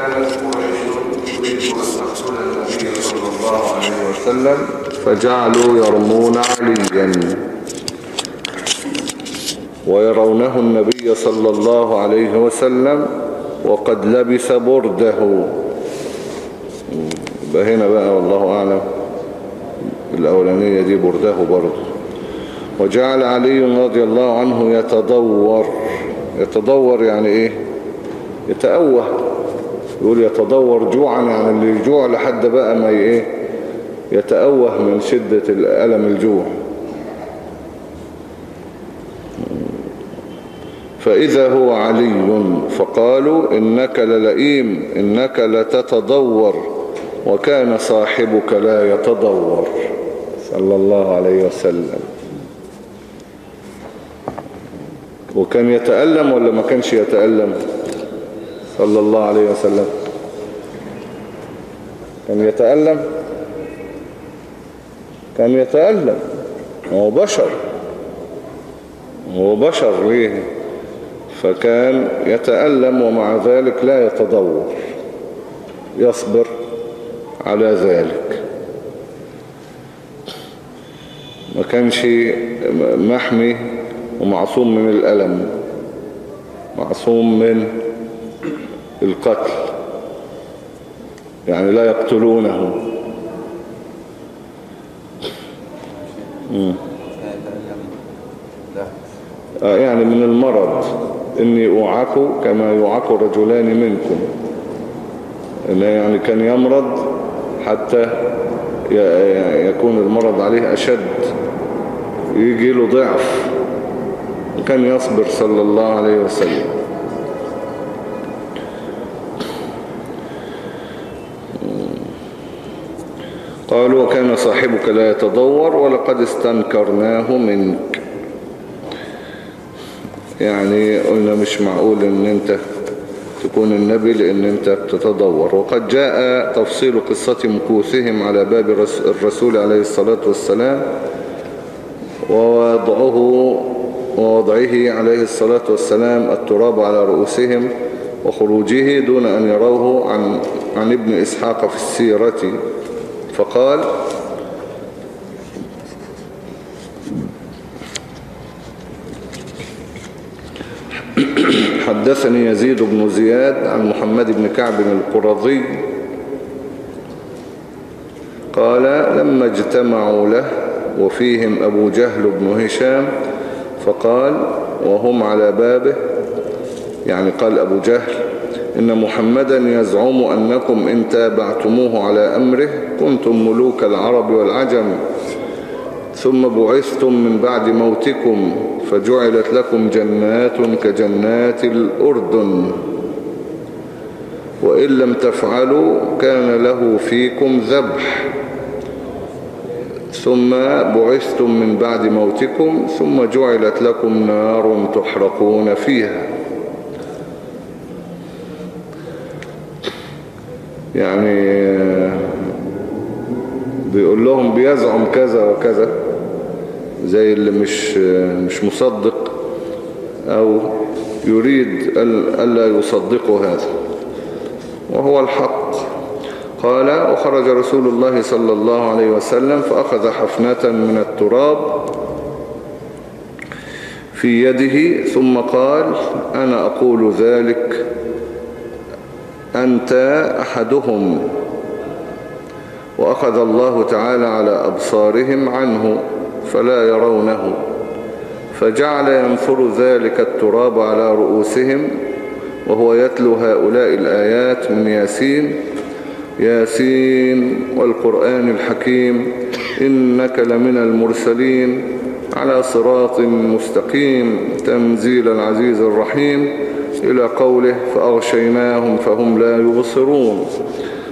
كانت أن تقتل النبي صلى الله عليه وسلم فجعلوا يرمون عليا. ويرونه النبي صلى الله عليه وسلم وقد لبس برده. يبقى هنا بقى والله أعلم. الأولانية دي برده برضه. وجعل علي رضي الله عنه يتدور. يتدور يعني إيه؟ يتأوه. يقول يتدور جوعا يعني اللي يجوع لحد بقى ما إيه؟ يتأوه من شدة الألم الجوع. فإذا هو علي فقالوا إنك للئيم إنك لتتدور وكان صاحبك لا يتدور. صلى الله عليه وسلم. وكان يتألم ولا ما كانش يتألم؟ صلى الله عليه وسلم. كان يتألم؟ كان يتألم؟ هو بشر. هو بشر ليه؟ فكان يتألم ومع ذلك لا يتضور. يصبر على ذلك. ما كانش محمي ومعصوم من الألم. معصوم من القتل. يعني لا يقتلونه. آه يعني من المرض إني أوعك كما يوعك رجلان منكم. إنه يعني كان يمرض حتى يكون المرض عليه أشد. يجي له ضعف. وكان يصبر صلى الله عليه وسلم. قالوا وكان صاحبك لا يتضور ولقد استنكرناه منك. يعني قلنا مش معقول إن أنت تكون النبي لأن أنت بتتضور. وقد جاء تفصيل قصة مكوثهم على باب الرسول عليه الصلاة والسلام ووضعه ووضعه عليه الصلاة والسلام التراب على رؤوسهم وخروجه دون أن يروه عن, عن ابن إسحاق في السيرة. فقال حدثني يزيد بن زياد عن محمد بن كعب القرظي قال لما اجتمعوا له وفيهم أبو جهل بن هشام فقال وهم على بابه يعني قال أبو جهل إن محمدا يزعم أنكم إن تابعتموه على أمره كنتم ملوك العرب والعجم. ثم بعثتم من بعد موتكم فجعلت لكم جنات كجنات الأردن. وإن لم تفعلوا كان له فيكم ذبح. ثم بعثتم من بعد موتكم ثم جعلت لكم نار تحرقون فيها. يعني بيقول لهم بيزعم كذا وكذا زي اللي مش مش مصدق أو يريد ألا يصدقوا هذا. وهو الحق. قال وخرج رسول الله صلى الله عليه وسلم فأخذ حفنة من التراب في يده ثم قال أنا أقول ذلك أنت أحدهم. وأخذ الله تعالى على أبصارهم عنه فلا يرونه. فجعل ينثر ذلك التراب على رؤوسهم وهو يتلو هؤلاء الآيات من ياسين. ياسين والقرآن الحكيم إنك لمن المرسلين على صراط مستقيم. تنزيل العزيز الرحيم إلى قوله فأغشيناهم فهم لا يبصرون.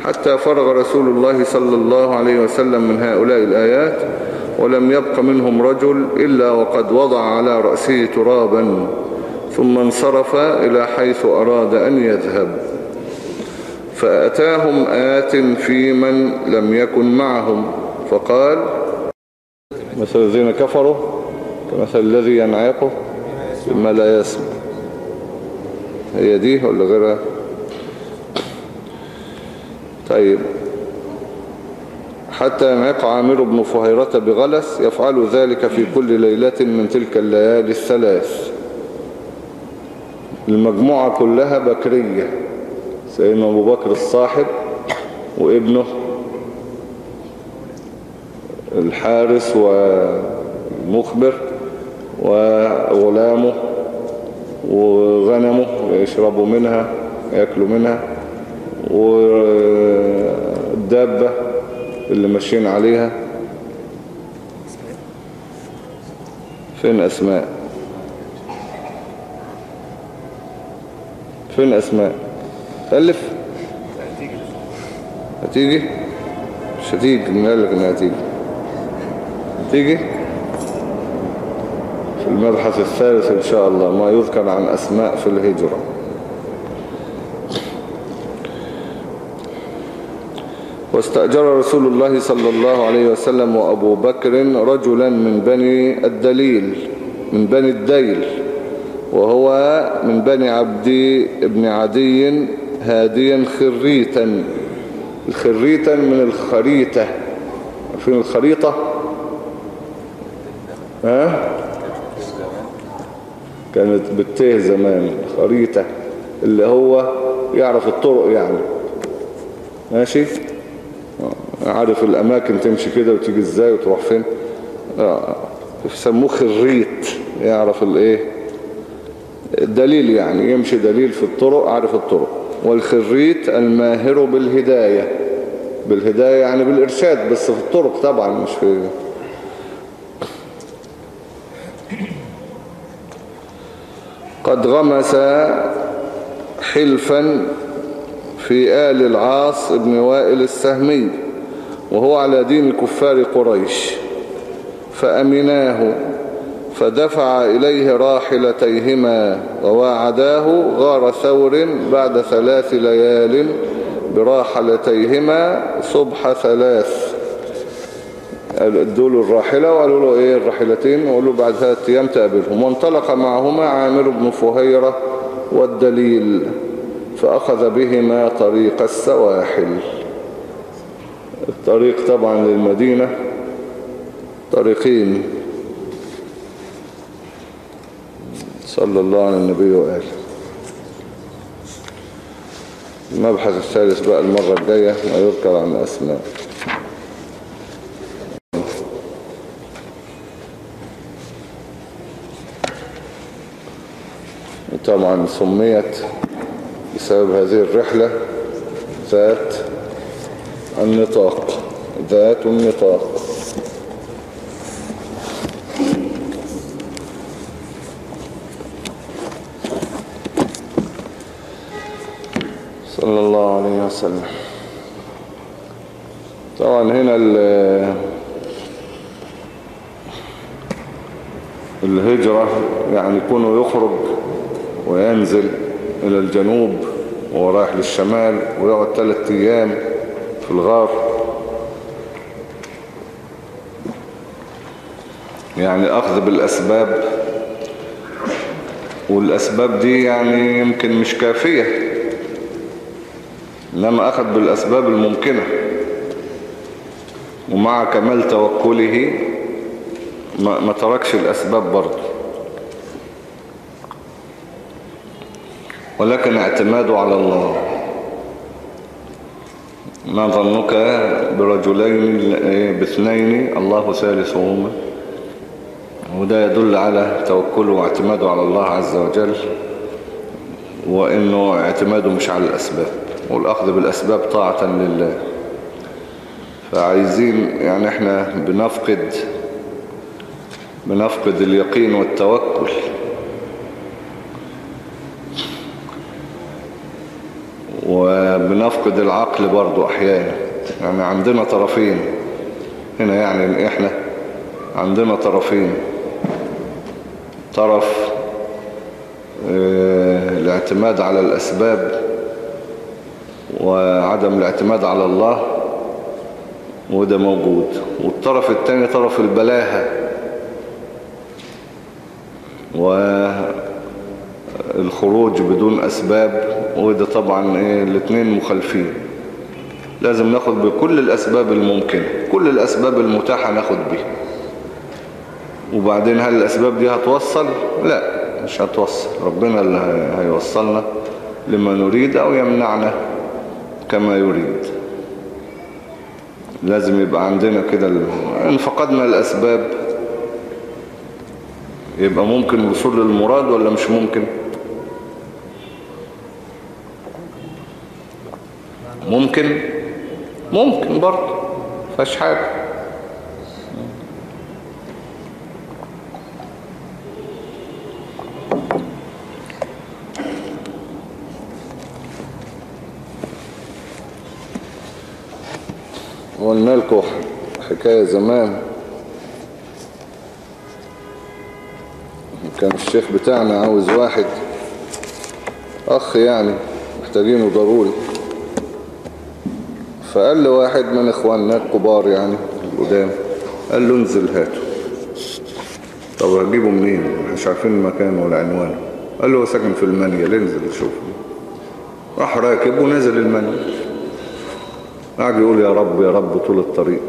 حتى فرغ رسول الله صلى الله عليه وسلم من هؤلاء الآيات ولم يبق منهم رجل إلا وقد وضع على رأسه ترابا ثم انصرف إلى حيث أراد أن يذهب. فأتاهم آت في من لم يكن معهم فقال مثل الذين كفروا كمثل الذي ينعقه بما لا يسمع. هي دي ولا غيرها؟ طيب. حتى ينعق عامر بن فهيرة بغلس يفعل ذلك في كل ليلة من تلك الليالي الثلاث. المجموعة كلها بكرية. سيدنا أبو بكر الصاحب وابنه الحارس والمخبر وغلامه وغنمه يشربوا منها يأكلوا منها. والدابة اللي ماشيين عليها. فين أسماء؟ فين أسماء؟ ألف. هتيجي؟ مش هتيجي. من قال لك إنها هتيجي؟ هتيجي؟ المبحث الثالث إن شاء الله ما يذكر عن أسماء في الهجرة. واستأجر رسول الله صلى الله عليه وسلم وأبو بكر رجلا من بني الدليل من بني الديل وهو من بني عبد ابن عدي هاديا خريتا الخريتا من الخريطة. فين الخريطة؟ ها؟ كانت بتيه زمان خريطة اللي هو يعرف الطرق يعني. ماشي؟ عارف الأماكن تمشي كده وتيجي إزاي وتروح فين. آه. يسموه خريط يعرف الإيه؟ الدليل يعني يمشي دليل في الطرق عارف الطرق. والخريط الماهر بالهداية. بالهداية يعني بالإرشاد بس في الطرق طبعا مش في قد غمس حلفا في آل العاص ابن وائل السهمي وهو على دين كفار قريش. فأمناه فدفع إليه راحلتيهما وواعداه غار ثور بعد ثلاث ليال براحلتيهما صبح ثلاث. ادوا له الراحلة وقالوا له إيه الراحلتين؟ وقالوا بعد ثلاث أيام تقابلهم. وانطلق معهما عامر بن فهيرة والدليل فأخذ بهما طريق السواحل. الطريق طبعا للمدينة طريقين. صلى الله على النبي وآله. المبحث الثالث بقى المرة الجاية ما يذكر عن أسماء طبعا سميت بسبب هذه الرحلة ذات النطاق ذات النطاق. صلى الله عليه وسلم. طبعا هنا الهجرة يعني يكون يخرج وينزل إلى الجنوب وهو رايح للشمال ويقعد ثلاثة أيام في الغار. يعني أخذ بالأسباب والأسباب دي يعني يمكن مش كافية إنما أخذ بالأسباب الممكنة. ومع كمال توكله ما تركش الأسباب برضه. ولكن اعتماده على الله. ما ظنك برجلين باثنين الله ثالثهما وده يدل على توكله واعتماده على الله عز وجل وإنه اعتماده مش على الأسباب. والأخذ بالأسباب طاعة لله. فعايزين يعني إحنا بنفقد بنفقد اليقين والتوكل. وبنفقد العقل برضو أحيانا. يعني عندنا طرفين. هنا يعني إحنا عندنا طرفين. طرف آه الاعتماد على الأسباب وعدم الاعتماد على الله وده موجود. والطرف الثاني طرف البلاهة. والخروج بدون أسباب وده طبعا إيه الاثنين مخالفين. لازم ناخد بكل الأسباب الممكنة كل الأسباب المتاحة ناخد بيها. وبعدين هل الأسباب دي هتوصل؟ لا مش هتوصل. ربنا اللي هيوصلنا لما نريد أو يمنعنا كما يريد. لازم يبقى عندنا كده إن فقدنا الأسباب يبقى ممكن الوصول للمراد ولا مش ممكن؟ ممكن؟ ممكن برضه فاش حاجة. قلنا لكم حكاية زمان. كان الشيخ بتاعنا عاوز واحد أخ يعني محتاجينه ضروري. فقال له واحد من إخواننا الكبار يعني القدام قال له انزل هاته طب هتجيبه منين؟ مش عارفين المكان ولا عنوانه. قال له هو ساكن في المنيل انزل شوفه. راح راكب ونزل المنيل قعد يقول يا رب يا رب طول الطريق.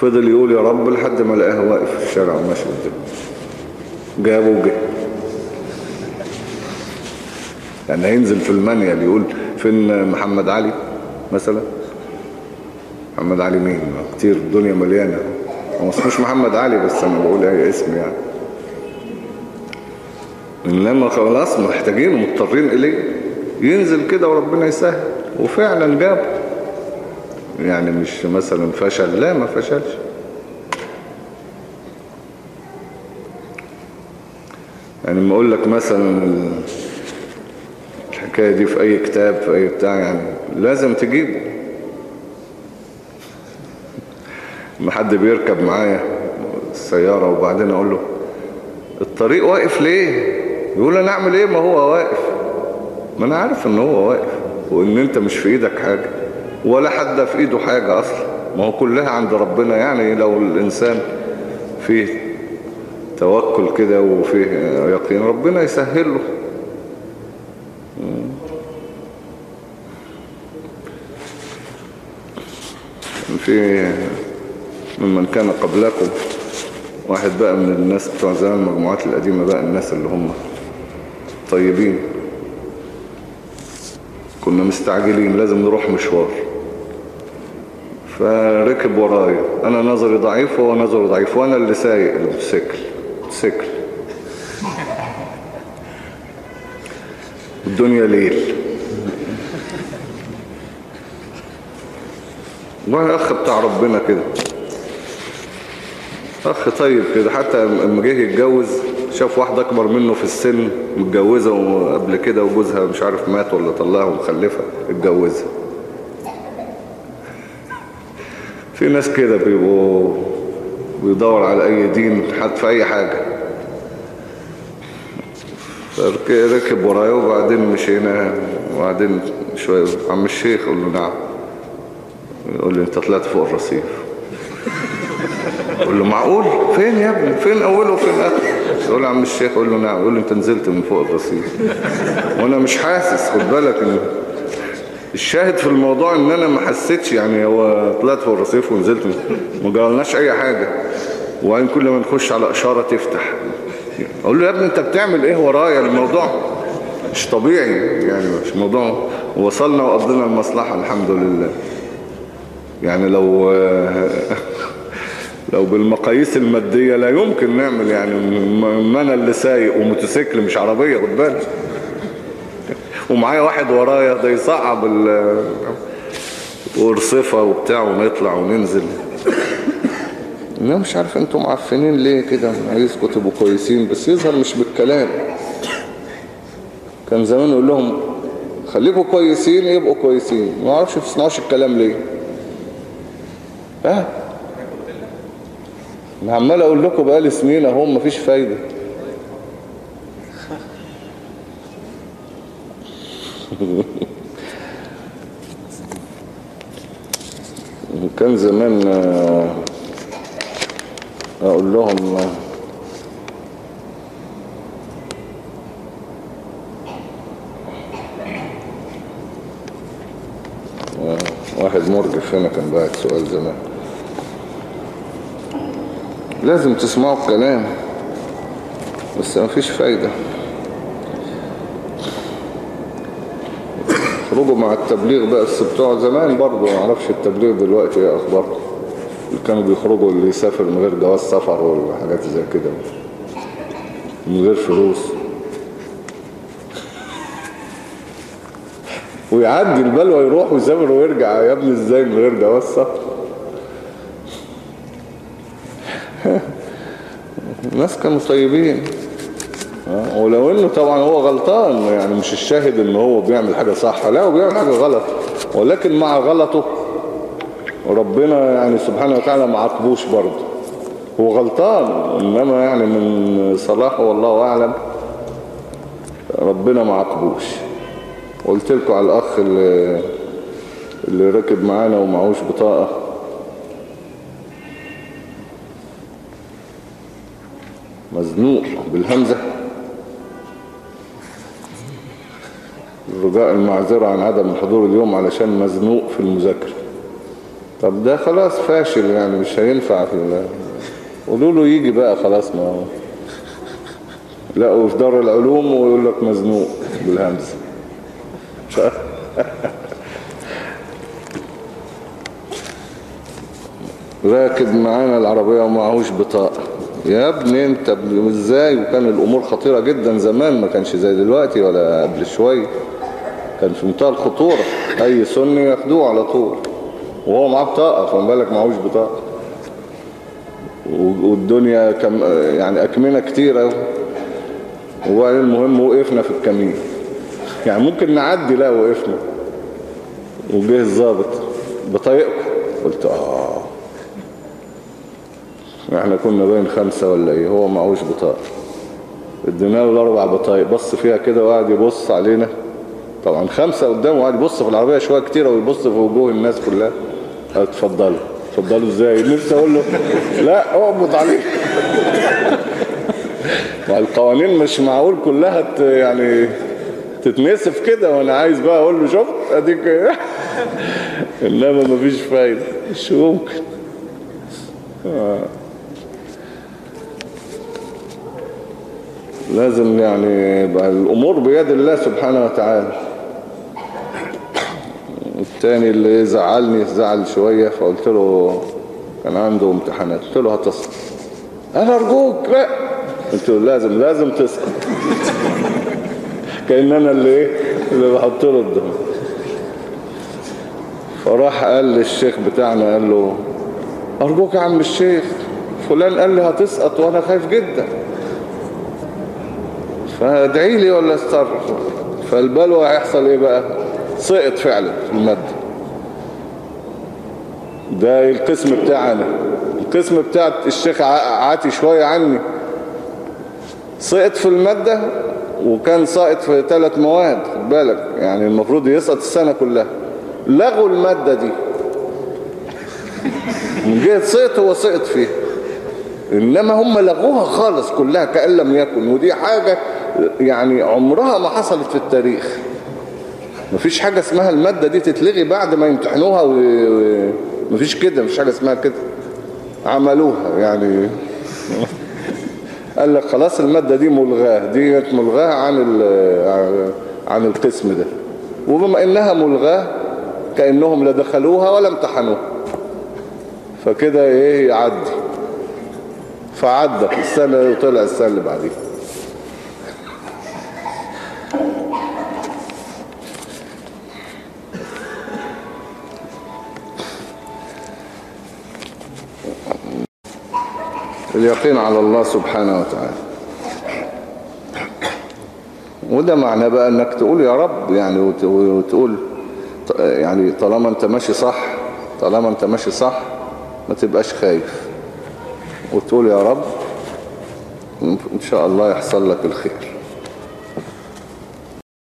فضل يقول يا رب لحد ما لقاه واقف في الشارع ماشي قدامه. جابه وجه. يعني هينزل في المانيال يقول فين محمد علي؟ مثلا؟ محمد علي مين؟ كتير الدنيا مليانة. هو محمد علي بس أنا بقول أي اسم يعني. إنما خلاص محتاجين مضطرين إليه. ينزل كده وربنا يسهل. وفعلا جابه يعني مش مثلا فشل. لا ما فشلش. يعني ما أقول لك مثلا الحكاية دي في أي كتاب في أي بتاع يعني. لازم تجيبه. ما حد بيركب معايا السيارة وبعدين أقول له الطريق واقف ليه؟ يقول أنا أعمل إيه؟ ما هو واقف. ما أنا عارف إن هو واقف وإن أنت مش في إيدك حاجة ولا حد في إيده حاجة أصلا. ما هو كلها عند ربنا يعني لو الإنسان فيه توكل كده وفيه يقين ربنا يسهل في ممن كان قبلكم. واحد بقى من الناس بتوع زمان المجموعات القديمة بقى الناس اللي هم طيبين. كنا مستعجلين لازم نروح مشوار. فركب ورايا. أنا نظري ضعيف وهو نظره ضعيف وأنا اللي سايق الموتوسيكل. موتوسيكل. الدنيا ليل. والله أخ بتاع ربنا كده. أخ طيب كده حتى لما جه يتجوز شاف واحدة أكبر منه في السن متجوزة قبل كده وجوزها مش عارف مات ولا طلعها ومخلفة اتجوزها. في ناس كده بيبقوا بيدور على أي دين حد في أي حاجة. ركب ورايا وبعدين مشينا وبعدين شوية عم الشيخ قول له نعم. يقول لي أنت طلعت فوق الرصيف. يقول له معقول؟ فين يا ابني؟ فين أوله وفين آخره؟ يقول له عم الشيخ. يقول له نعم. يقول له أنت نزلت من فوق الرصيف. وأنا مش حاسس خد بالك إن الشاهد في الموضوع إن أنا ما حسيتش يعني هو طلعت فوق الرصيف ونزلت ما جرالناش أي حاجة. وبعدين كل ما نخش على إشارة تفتح. أقول له يا ابني أنت بتعمل إيه؟ ورايا الموضوع مش طبيعي يعني مش موضوع. وصلنا وقضينا المصلحة الحمد لله. يعني لو لو بالمقاييس المادية لا يمكن نعمل يعني ما أنا اللي سايق وموتوسيكل مش عربية خد بالك. ومعايا واحد ورايا ده يصعب ورصفة وبتاع ونطلع وننزل. أنا مش عارف أنتم معفنين ليه كده؟ عايزكم تبقوا كويسين بس يظهر مش بالكلام. كان زمان يقول لهم خليكم كويسين يبقوا كويسين. ما أعرفش ما الكلام ليه. ها؟ أنا عمال أقول لكم بقالي سنين أهو مفيش فايدة. كان زمان أقول لهم هنا كان باعت سؤال زمان. لازم تسمعوا الكلام بس ما فيش فايدة. خرجوا مع التبليغ بقى بس بتوع زمان برضه ما التبليغ دلوقتي إيه اخباره. اللي كانوا بيخرجوا اللي يسافر من غير جواز سفر وحاجات زي كده من غير فلوس. ويعدي البلوى يروح ويسافر ويرجع. يا ابني إزاي من غير جواز سفر الناس كانوا طيبين. ولو انه طبعا هو غلطان يعني مش الشاهد ان هو بيعمل حاجة صح. لا هو بيعمل حاجة غلط. ولكن مع غلطه ربنا يعني سبحانه وتعالى ما عاقبوش برضه. هو غلطان انما يعني من صلاحه والله أعلم ربنا ما عاقبوش. قلت لكم على الأخ اللي, اللي ركب معانا ومعهوش بطاقة. مزنوق بالهمزة. رجاء المعذرة عن عدم الحضور اليوم علشان مزنوق في المذاكرة. طب ده خلاص فاشل يعني مش هينفع في الله قولوا له يجي بقى خلاص ما هو. لقوا في دار العلوم ويقول لك مزنوق بالهمزة. راكب معانا العربية ومعهوش بطاقة. يا ابني انت إزاي؟ وكان الأمور خطيرة جدا زمان ما كانش زي دلوقتي ولا قبل شوية. كان في منتهى الخطورة. أي سني ياخدوه على طول. وهو معاه بطاقة فما بالك معهوش بطاقة. والدنيا كم يعني أكمنة كتيرة وبعدين المهم وقفنا في الكمين. يعني ممكن نعدي لا وقفنا. وجه الظابط بطايقكم. قلت آه. إحنا كنا بين خمسة ولا إيه؟ هو معهوش بطاقة. ادينا له الأربع بطايق. بص فيها كده وقعد يبص علينا. طبعا خمسة قدامه وقعد يبص في العربية شوية كتيرة ويبص في وجوه الناس كلها. اتفضلوا. اتفضلوا إزاي؟ نفسي أقول له لا اقبض عليه والقوانين مش معقول كلها يعني تتنسف كده وأنا عايز بقى أقول له شفت؟ اديك انما مفيش فايدة. مش ممكن آه. لازم يعني يبقى الأمور بيد الله سبحانه وتعالى. التاني اللي زعلني زعل شوية فقلت له كان عنده امتحانات. قلت له هتصل. أنا أرجوك لا. قلت له لازم لازم تسكت كأن أنا اللي إيه اللي بحط له الدم. فراح قال للشيخ بتاعنا قال له أرجوك يا عم الشيخ فلان قال لي هتسقط وأنا خايف جدا. فادعي لي ولا استر. فالبلوى هيحصل إيه بقى؟ سقط فعلا في المادة. ده القسم بتاعنا. القسم بتاع الشيخ عاتي شوية عني. سقط في المادة وكان ساقط في ثلاث مواد بالك. يعني المفروض يسقط السنة كلها. لغوا المادة دي. من جهة سقط هو سقط فيها. إنما هم لغوها خالص كلها كأن لم يكن. ودي حاجة يعني عمرها ما حصلت في التاريخ. مفيش حاجة اسمها المادة دي تتلغي بعد ما يمتحنوها و... مفيش كده مفيش حاجة اسمها كده. عملوها يعني. قال لك خلاص المادة دي ملغاة دي ملغاة عن ال... عن القسم ده. وبما إنها ملغاة كأنهم لا دخلوها ولا امتحنوها. فكده إيه يعدي. فعدى السنة وطلع السنة اللي بعديها. اليقين على الله سبحانه وتعالى. وده معنى بقى إنك تقول يا رب يعني وتقول يعني طالما أنت ماشي صح طالما أنت ماشي صح ما تبقاش خايف. وتقول يا رب ان شاء الله يحصل لك الخير.